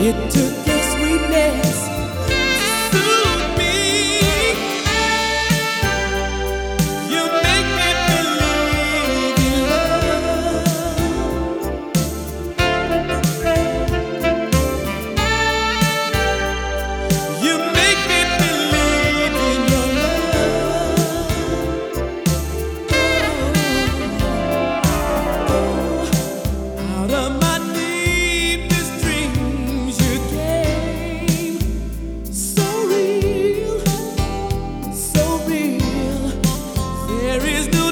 It took there is no